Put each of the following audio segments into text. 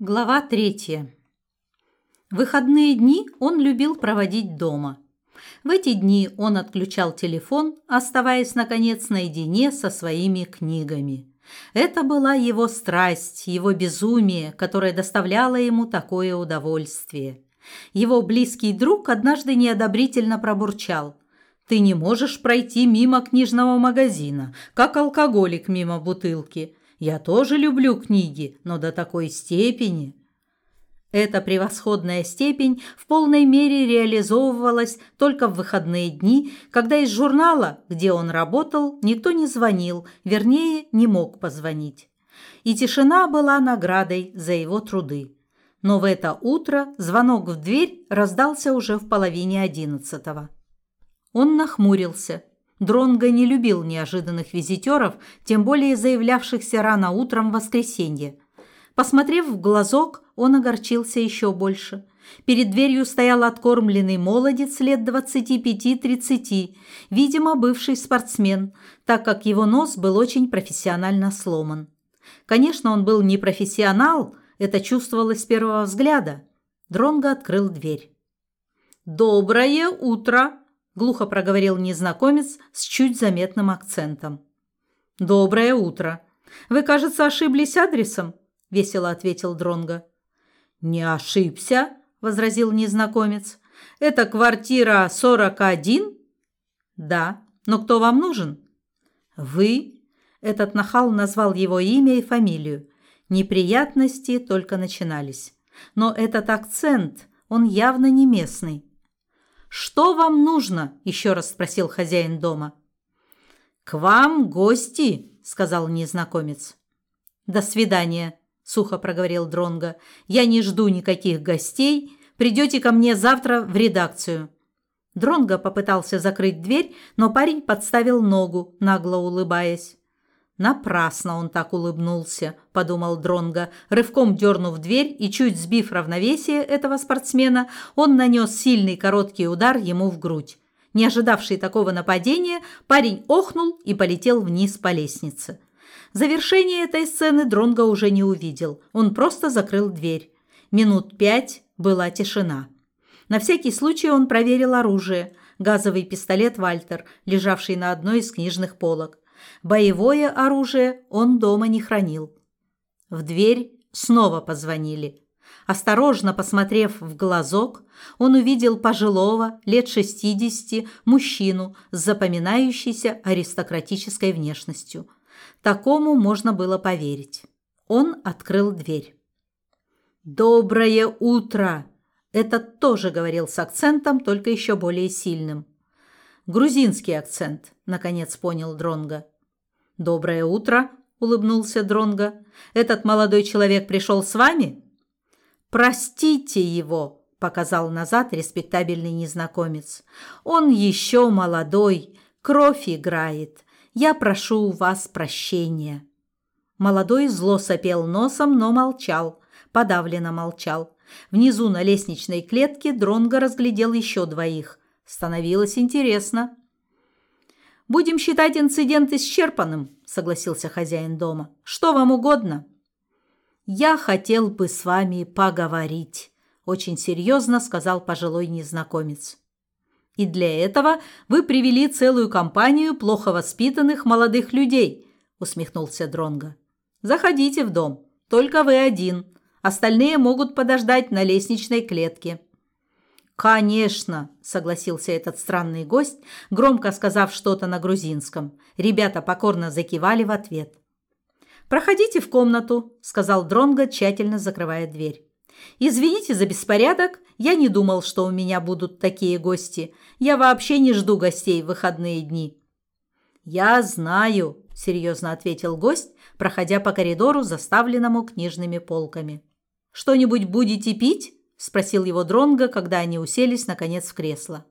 Глава третья. Выходные дни он любил проводить дома. В эти дни он отключал телефон, оставаясь, наконец, наедине со своими книгами. Это была его страсть, его безумие, которое доставляло ему такое удовольствие. Его близкий друг однажды неодобрительно пробурчал. «Ты не можешь пройти мимо книжного магазина, как алкоголик мимо бутылки. Я тоже люблю книги, но до такой степени. Эта превосходная степень в полной мере реализовывалась только в выходные дни, когда из журнала, где он работал, никто не звонил, вернее, не мог позвонить. И тишина была наградой за его труды. Но в это утро звонок в дверь раздался уже в половине одиннадцатого. Он нахмурился. Дронго не любил неожиданных визитеров, тем более заявлявшихся рано утром в воскресенье. Посмотрев в глазок, он огорчился еще больше. Перед дверью стоял откормленный молодец лет 25-30, видимо, бывший спортсмен, так как его нос был очень профессионально сломан. Конечно, он был не профессионал, это чувствовалось с первого взгляда. Дронго открыл дверь. «Доброе утро!» Глухо проговорил незнакомец с чуть заметным акцентом. Доброе утро. Вы, кажется, ошиблись адресом, весело ответил Дронга. Не ошибся, возразил незнакомец. Это квартира 41? Да. Но кто вам нужен? Вы? Этот нахал назвал его имя и фамилию. Неприятности только начинались. Но этот акцент, он явно не местный. «Что вам нужно?» – еще раз спросил хозяин дома. «К вам гости», – сказал незнакомец. «До свидания», – сухо проговорил Дронго. «Я не жду никаких гостей. Придете ко мне завтра в редакцию». Дронго попытался закрыть дверь, но парень подставил ногу, нагло улыбаясь. Напрасно он так улыбнулся, подумал Дронга, рывком дернув дверь и чуть сбив равновесие этого спортсмена, он нанес сильный короткий удар ему в грудь. Не ожидавший такого нападения, парень охнул и полетел вниз по лестнице. Завершение этой сцены Дронга уже не увидел. Он просто закрыл дверь. Минут пять была тишина. На всякий случай он проверил оружие. Газовый пистолет «Вальтер», лежавший на одной из книжных полок. Боевое оружие он дома не хранил. В дверь снова позвонили. Осторожно посмотрев в глазок, он увидел пожилого, лет шестидесяти, мужчину с запоминающейся аристократической внешностью. Такому можно было поверить. Он открыл дверь. «Доброе утро!» Этот тоже говорил с акцентом, только еще более сильным. Грузинский акцент, наконец понял Дронга. Доброе утро, улыбнулся Дронга. Этот молодой человек пришел с вами? Простите его, показал назад респектабельный незнакомец. Он еще молодой, кровь играет. Я прошу у вас прощения. Молодой зло сопел носом, но молчал, подавленно молчал. Внизу на лестничной клетке Дронго разглядел еще двоих. Становилось интересно. «Будем считать инцидент исчерпанным», – согласился хозяин дома. «Что вам угодно?» «Я хотел бы с вами поговорить», – очень серьезно сказал пожилой незнакомец. «И для этого вы привели целую компанию плохо воспитанных молодых людей», – усмехнулся Дронго. «Заходите в дом. Только вы один. Остальные могут подождать на лестничной клетке». «Конечно!» – согласился этот странный гость, громко сказав что-то на грузинском. Ребята покорно закивали в ответ. «Проходите в комнату», – сказал Дронго, тщательно закрывая дверь. «Извините за беспорядок. Я не думал, что у меня будут такие гости. Я вообще не жду гостей в выходные дни». «Я знаю», – серьезно ответил гость, проходя по коридору, заставленному книжными полками. «Что-нибудь будете пить?» – спросил его Дронго, когда они уселись, наконец, в кресло.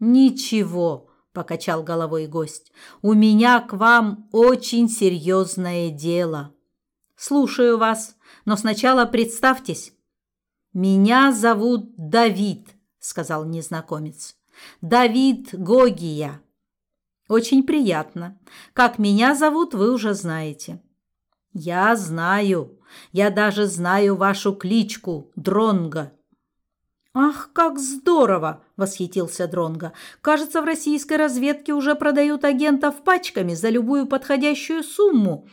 «Ничего», – покачал головой гость. «У меня к вам очень серьезное дело». «Слушаю вас, но сначала представьтесь». «Меня зовут Давид», – сказал незнакомец. «Давид Гогия». «Очень приятно. Как меня зовут, вы уже знаете». «Я знаю. Я даже знаю вашу кличку Дронга. Ах, как здорово, восхитился Дронга. Кажется, в российской разведке уже продают агентов пачками за любую подходящую сумму.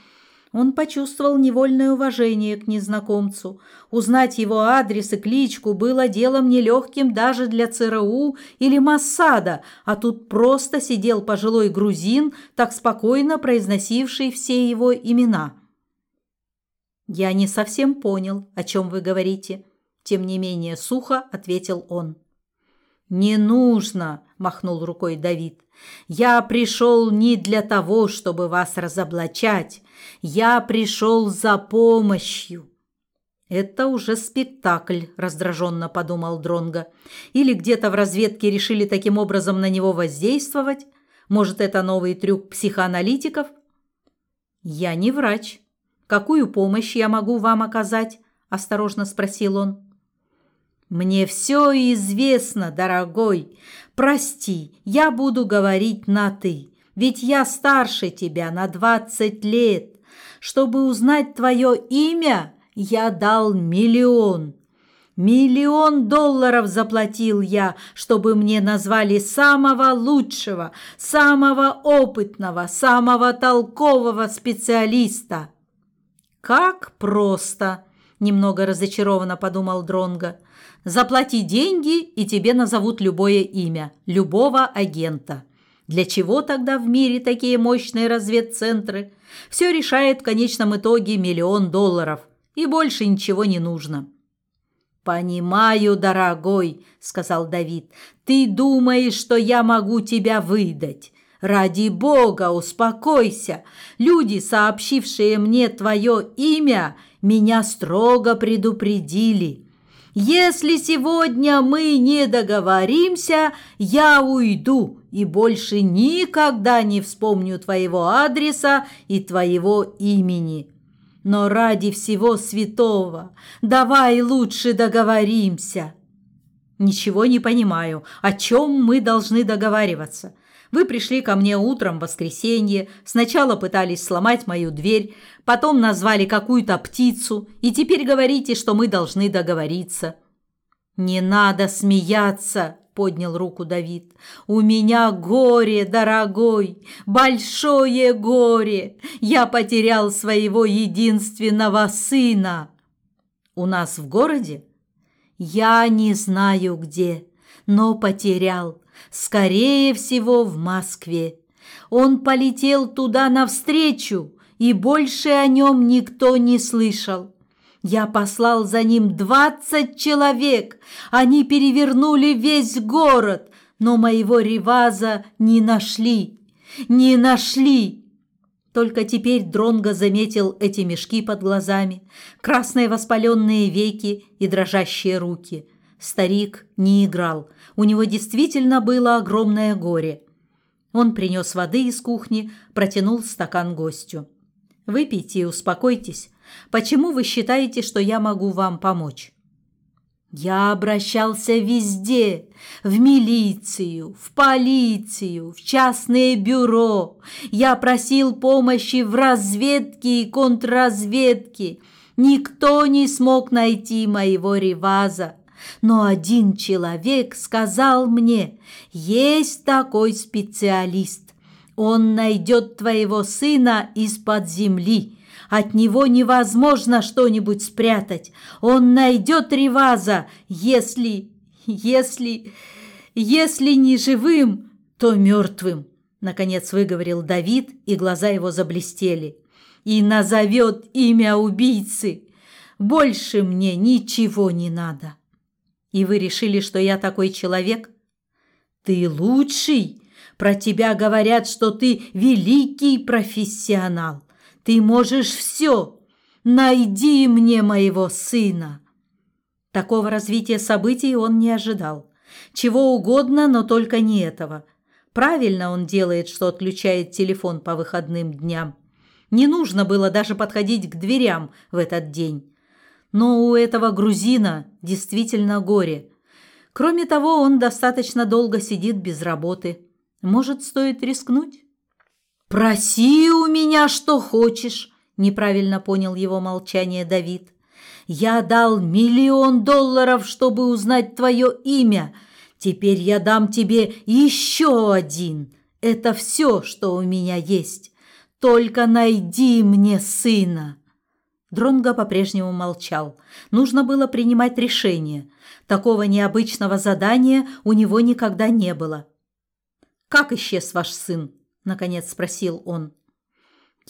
Он почувствовал невольное уважение к незнакомцу. Узнать его адрес и кличку было делом нелегким даже для ЦРУ или Массада, а тут просто сидел пожилой грузин, так спокойно произносивший все его имена. «Я не совсем понял, о чем вы говорите», – тем не менее сухо ответил он. «Не нужно», – махнул рукой Давид. «Я пришел не для того, чтобы вас разоблачать. Я пришел за помощью». «Это уже спектакль», – раздраженно подумал Дронга. «Или где-то в разведке решили таким образом на него воздействовать? Может, это новый трюк психоаналитиков?» «Я не врач. Какую помощь я могу вам оказать?» – осторожно спросил он. «Мне все известно, дорогой. Прости, я буду говорить на «ты», ведь я старше тебя на двадцать лет. Чтобы узнать твое имя, я дал миллион. Миллион долларов заплатил я, чтобы мне назвали самого лучшего, самого опытного, самого толкового специалиста». «Как просто!» – немного разочарованно подумал Дронга. Заплати деньги, и тебе назовут любое имя, любого агента. Для чего тогда в мире такие мощные разведцентры? Все решает в конечном итоге миллион долларов, и больше ничего не нужно. «Понимаю, дорогой», — сказал Давид, — «ты думаешь, что я могу тебя выдать. Ради бога, успокойся. Люди, сообщившие мне твое имя, меня строго предупредили. Если сегодня мы не договоримся, я уйду и больше никогда не вспомню твоего адреса и твоего имени. Но ради всего святого давай лучше договоримся. Ничего не понимаю, о чем мы должны договариваться. Вы пришли ко мне утром в воскресенье, сначала пытались сломать мою дверь, потом назвали какую-то птицу, и теперь говорите, что мы должны договориться». «Не надо смеяться!» – поднял руку Давид. «У меня горе, дорогой, большое горе! Я потерял своего единственного сына!» «У нас в городе?» «Я не знаю где, но потерял. Скорее всего, в Москве. Он полетел туда навстречу, и больше о нем никто не слышал. Я послал за ним двадцать человек. Они перевернули весь город, но моего Реваза не нашли. Не нашли. Только теперь Дронго заметил эти мешки под глазами, красные воспаленные веки и дрожащие руки. Старик не играл. У него действительно было огромное горе. Он принес воды из кухни, протянул стакан гостю. «Выпейте и успокойтесь. Почему вы считаете, что я могу вам помочь?» Я обращался везде, в милицию, в полицию, в частное бюро. Я просил помощи в разведке и контрразведке. Никто не смог найти моего реваза. Но один человек сказал мне, есть такой специалист. Он найдет твоего сына из-под земли. От него невозможно что-нибудь спрятать. Он найдет Реваза, если... если... если не живым, то мертвым. Наконец выговорил Давид, и глаза его заблестели. И назовет имя убийцы. Больше мне ничего не надо. И вы решили, что я такой человек? Ты лучший. Про тебя говорят, что ты великий профессионал. Ты можешь все. Найди мне моего сына. Такого развития событий он не ожидал. Чего угодно, но только не этого. Правильно он делает, что отключает телефон по выходным дням. Не нужно было даже подходить к дверям в этот день. Но у этого грузина действительно горе. Кроме того, он достаточно долго сидит без работы. Может, стоит рискнуть? «Проси у меня, что хочешь», – неправильно понял его молчание Давид. Я дал миллион долларов, чтобы узнать твое имя. Теперь я дам тебе еще один. Это все, что у меня есть. Только найди мне сына. Дронго по-прежнему молчал. Нужно было принимать решение. Такого необычного задания у него никогда не было. «Как исчез ваш сын?» – наконец спросил он.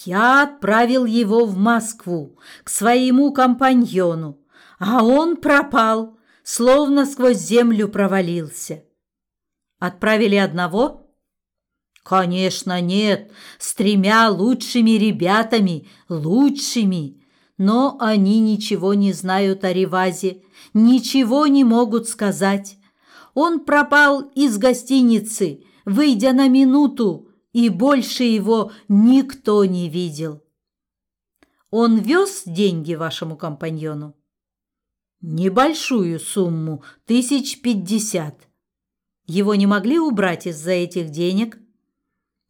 «Я отправил его в Москву, к своему компаньону, а он пропал, словно сквозь землю провалился». «Отправили одного?» «Конечно, нет, с тремя лучшими ребятами, лучшими. Но они ничего не знают о Ревазе, ничего не могут сказать. Он пропал из гостиницы, выйдя на минуту, и больше его никто не видел. Он вез деньги вашему компаньону? Небольшую сумму, тысяч пятьдесят. Его не могли убрать из-за этих денег?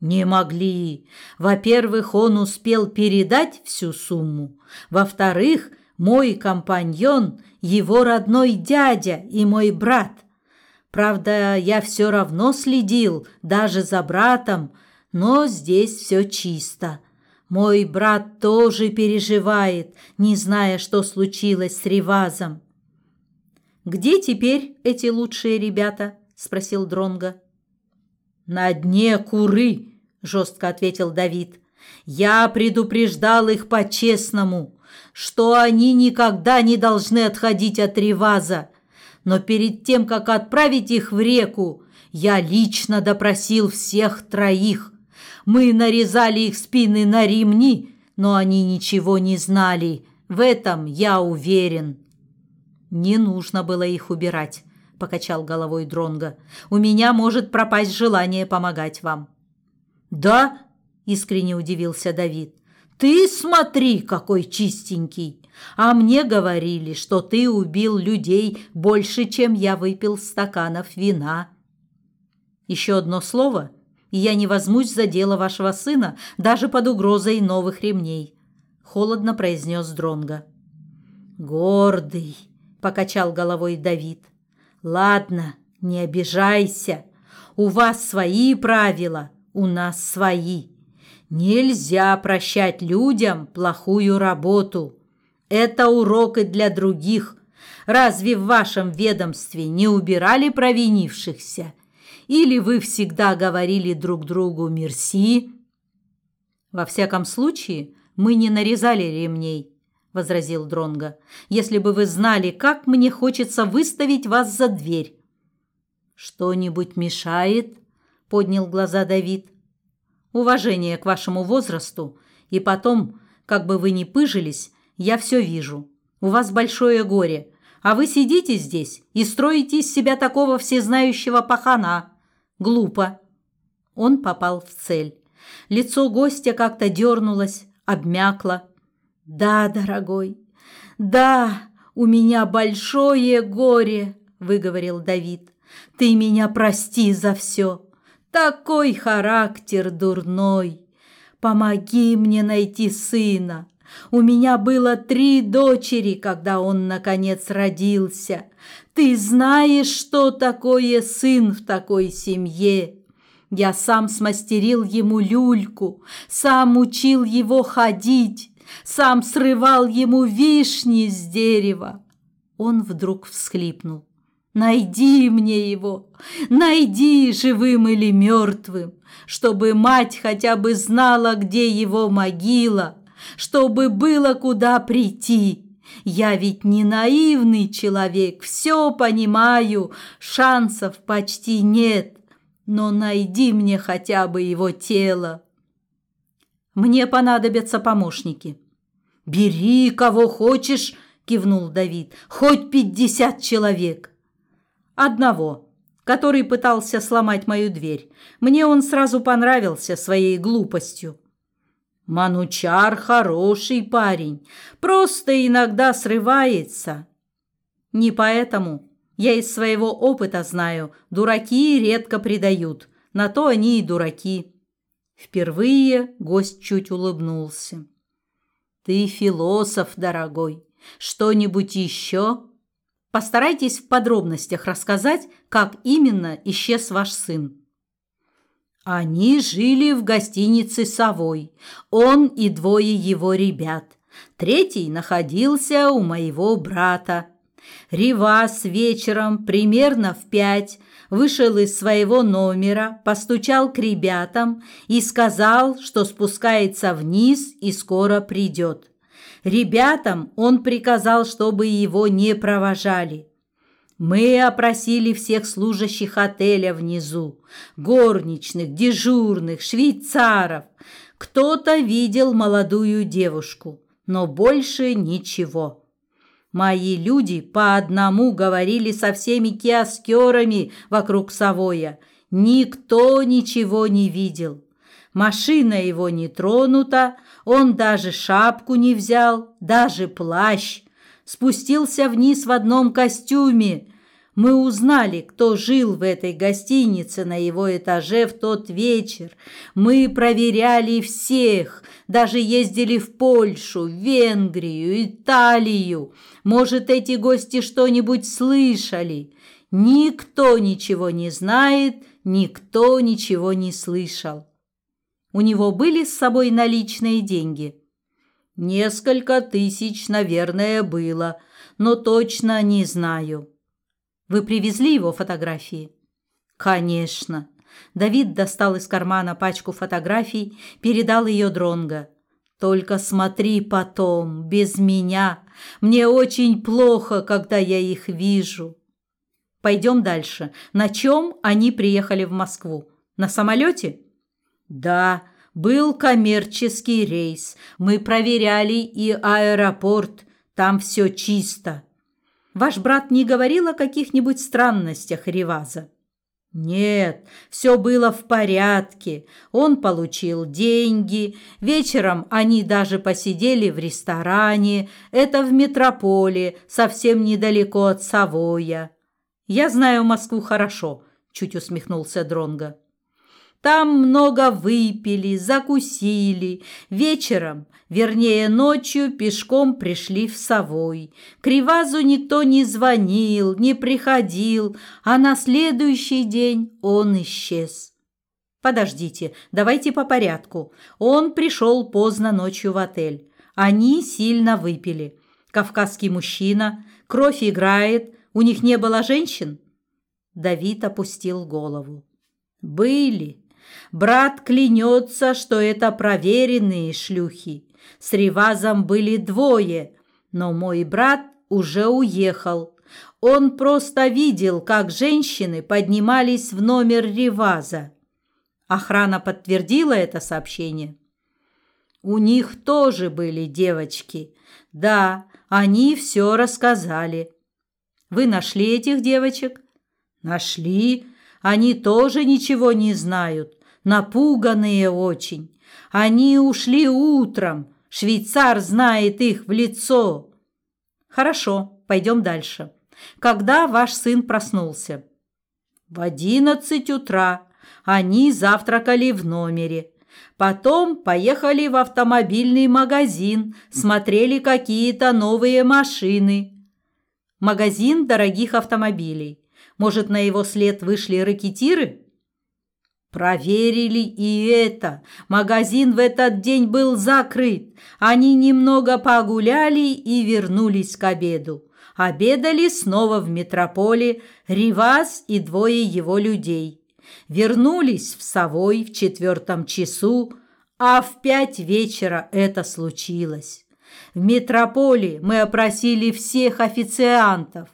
Не могли. Во-первых, он успел передать всю сумму. Во-вторых, мой компаньон – его родной дядя и мой брат. Правда, я все равно следил, даже за братом, но здесь все чисто. Мой брат тоже переживает, не зная, что случилось с Ривазом. «Где теперь эти лучшие ребята?» – спросил Дронга. «На дне куры», – жестко ответил Давид. «Я предупреждал их по-честному, что они никогда не должны отходить от Риваза. Но перед тем, как отправить их в реку, я лично допросил всех троих. Мы нарезали их спины на ремни, но они ничего не знали. В этом я уверен». «Не нужно было их убирать», – покачал головой Дронга. «У меня может пропасть желание помогать вам». «Да?» – искренне удивился Давид. «Ты смотри, какой чистенький! А мне говорили, что ты убил людей больше, чем я выпил стаканов вина». «Еще одно слово, и я не возьмусь за дело вашего сына даже под угрозой новых ремней», – холодно произнес Дронга. «Гордый!» – покачал головой Давид. «Ладно, не обижайся. У вас свои правила, у нас свои. Нельзя прощать людям плохую работу. Это урок и для других. Разве в вашем ведомстве не убирали провинившихся? Или вы всегда говорили друг другу «мерси»? Во всяком случае, мы не нарезали ремней, возразил Дронга. Если бы вы знали, как мне хочется выставить вас за дверь. Что-нибудь мешает? Поднял глаза Давид. Уважение к вашему возрасту, и потом, как бы вы ни пыжились, я все вижу. У вас большое горе, а вы сидите здесь и строите из себя такого всезнающего пахана. Глупо. Он попал в цель. Лицо гостя как-то дернулось, обмякло. «Да, дорогой, да, у меня большое горе», – выговорил Давид. «Ты меня прости за все. Такой характер дурной. Помоги мне найти сына. У меня было три дочери, когда он, наконец, родился. Ты знаешь, что такое сын в такой семье. Я сам смастерил ему люльку, сам учил его ходить, сам срывал ему вишни с дерева. Он вдруг всхлипнул. Найди мне его, найди живым или мертвым, чтобы мать хотя бы знала, где его могила, чтобы было куда прийти. Я ведь не наивный человек, все понимаю, шансов почти нет, но найди мне хотя бы его тело. Мне понадобятся помощники. Бери кого хочешь, кивнул Давид, хоть пятьдесят человек. Одного, который пытался сломать мою дверь. Мне он сразу понравился своей глупостью. Манучар хороший парень, просто иногда срывается. Не поэтому. Я из своего опыта знаю, дураки редко предают, на то они и дураки. Впервые гость чуть улыбнулся. Ты философ, дорогой. Что-нибудь еще? Постарайтесь в подробностях рассказать, как именно исчез ваш сын. Они жили в гостинице «Совой», он и двое его ребят. Третий находился у моего брата. Ривас вечером примерно в пять вышел из своего номера, постучал к ребятам и сказал, что спускается вниз и скоро придет. Ребятам он приказал, чтобы его не провожали. Мы опросили всех служащих отеля внизу, горничных, дежурных, швейцаров. Кто-то видел молодую девушку, но больше ничего. Мои люди по одному говорили со всеми киоскерами вокруг Савоя. Никто ничего не видел. Машина его не тронута, он даже шапку не взял, даже плащ. Спустился вниз в одном костюме, мы узнали, кто жил в этой гостинице на его этаже в тот вечер. Мы проверяли всех, даже ездили в Польшу, Венгрию, Италию. Может, эти гости что-нибудь слышали? Никто ничего не знает, никто ничего не слышал. У него были с собой наличные деньги. Несколько тысяч, наверное, было, но точно не знаю. Вы привезли его фотографии? Конечно. Давид достал из кармана пачку фотографий, передал ее Дронго. Только смотри потом, без меня. Мне очень плохо, когда я их вижу. Пойдем дальше. На чем они приехали в Москву? На самолете? Да, был коммерческий рейс. Мы проверяли и аэропорт. Там все чисто. Ваш брат не говорил о каких-нибудь странностях Риваза? Нет, все было в порядке. Он получил деньги. Вечером они даже посидели в ресторане. Это в метрополе, совсем недалеко от Савоя. Я знаю Москву хорошо, чуть усмехнулся Дронга. Там много выпили, закусили. Вечером, вернее ночью, пешком пришли в Совой. К Ривазу никто не звонил, не приходил, а на следующий день он исчез. Подождите, давайте по порядку. Он пришел поздно ночью в отель. Они сильно выпили. Кавказский мужчина, кровь играет, у них не было женщин? Давид опустил голову. Были, Брат клянется, что это проверенные шлюхи. С Ривазом были двое, но мой брат уже уехал. Он просто видел, как женщины поднимались в номер Риваза. Охрана подтвердила это сообщение. У них тоже были девочки. Да, они все рассказали. Вы нашли этих девочек? Нашли. Они тоже ничего не знают напуганные очень. Они ушли утром. Швейцар знает их в лицо. Хорошо, пойдем дальше. Когда ваш сын проснулся? В одиннадцать утра. Они завтракали в номере. Потом поехали в автомобильный магазин, смотрели какие-то новые машины. Магазин дорогих автомобилей. Может, на его след вышли ракетиры? Проверили и это. Магазин в этот день был закрыт. Они немного погуляли и вернулись к обеду. Обедали снова в метрополе Ривас и двое его людей. Вернулись в Совой в четвертом часу, а в пять вечера это случилось. В метрополе мы опросили всех официантов.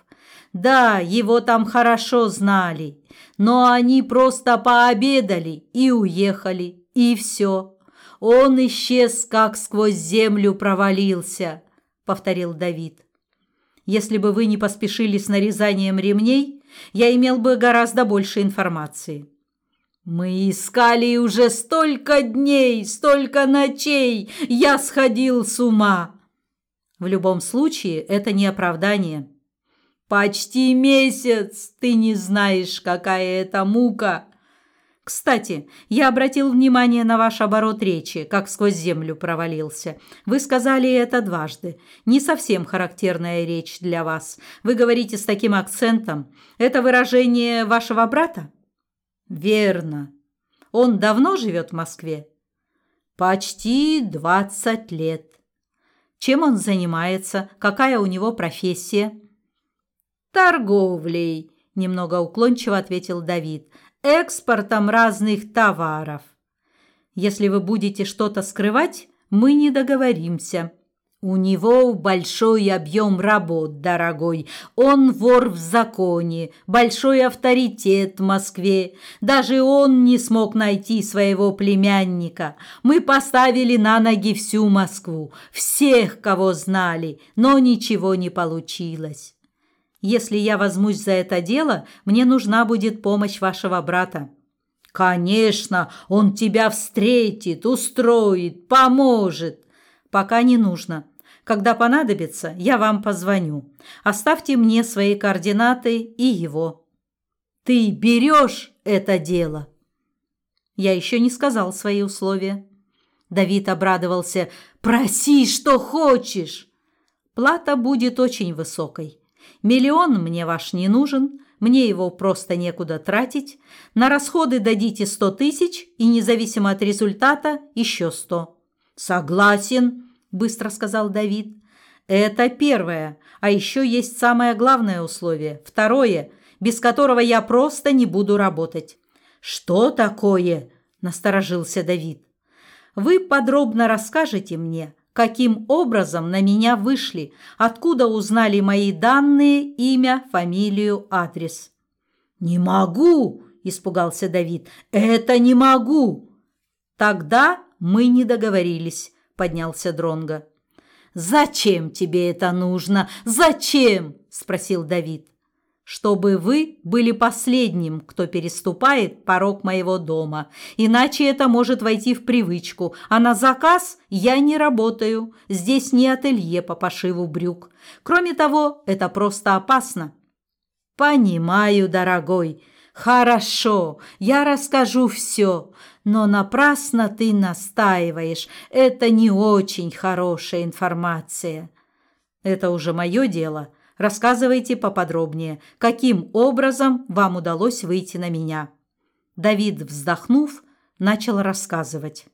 Да, его там хорошо знали но они просто пообедали и уехали, и все. Он исчез, как сквозь землю провалился, повторил Давид. Если бы вы не поспешили с нарезанием ремней, я имел бы гораздо больше информации. Мы искали уже столько дней, столько ночей, я сходил с ума. В любом случае, это не оправдание. Почти месяц ты не знаешь, какая это мука. Кстати, я обратил внимание на ваш оборот речи, как сквозь землю провалился. Вы сказали это дважды. Не совсем характерная речь для вас. Вы говорите с таким акцентом. Это выражение вашего брата? Верно. Он давно живет в Москве? Почти двадцать лет. Чем он занимается? Какая у него профессия? Торговлей, немного уклончиво ответил Давид экспортом разных товаров. Если вы будете что-то скрывать, мы не договоримся. У него большой объем работ, дорогой. Он вор в законе, большой авторитет в Москве. Даже он не смог найти своего племянника. Мы поставили на ноги всю Москву, всех, кого знали, но ничего не получилось. Если я возьмусь за это дело, мне нужна будет помощь вашего брата». «Конечно, он тебя встретит, устроит, поможет». «Пока не нужно. Когда понадобится, я вам позвоню. Оставьте мне свои координаты и его». «Ты берешь это дело?» Я еще не сказал свои условия. Давид обрадовался. «Проси, что хочешь!» Плата будет очень высокой. Миллион мне ваш не нужен, мне его просто некуда тратить. На расходы дадите сто тысяч и, независимо от результата, еще сто». «Согласен», – быстро сказал Давид. «Это первое, а еще есть самое главное условие, второе, без которого я просто не буду работать». «Что такое?» – насторожился Давид. «Вы подробно расскажете мне, каким образом на меня вышли, откуда узнали мои данные, имя, фамилию, адрес. «Не могу!» – испугался Давид. «Это не могу!» «Тогда мы не договорились», – поднялся Дронго. «Зачем тебе это нужно? Зачем?» – спросил Давид чтобы вы были последним, кто переступает порог моего дома. Иначе это может войти в привычку, а на заказ я не работаю. Здесь не ателье по пошиву брюк. Кроме того, это просто опасно. Понимаю, дорогой. Хорошо, я расскажу все, но напрасно ты настаиваешь. Это не очень хорошая информация. Это уже мое дело – Рассказывайте поподробнее, каким образом вам удалось выйти на меня». Давид, вздохнув, начал рассказывать.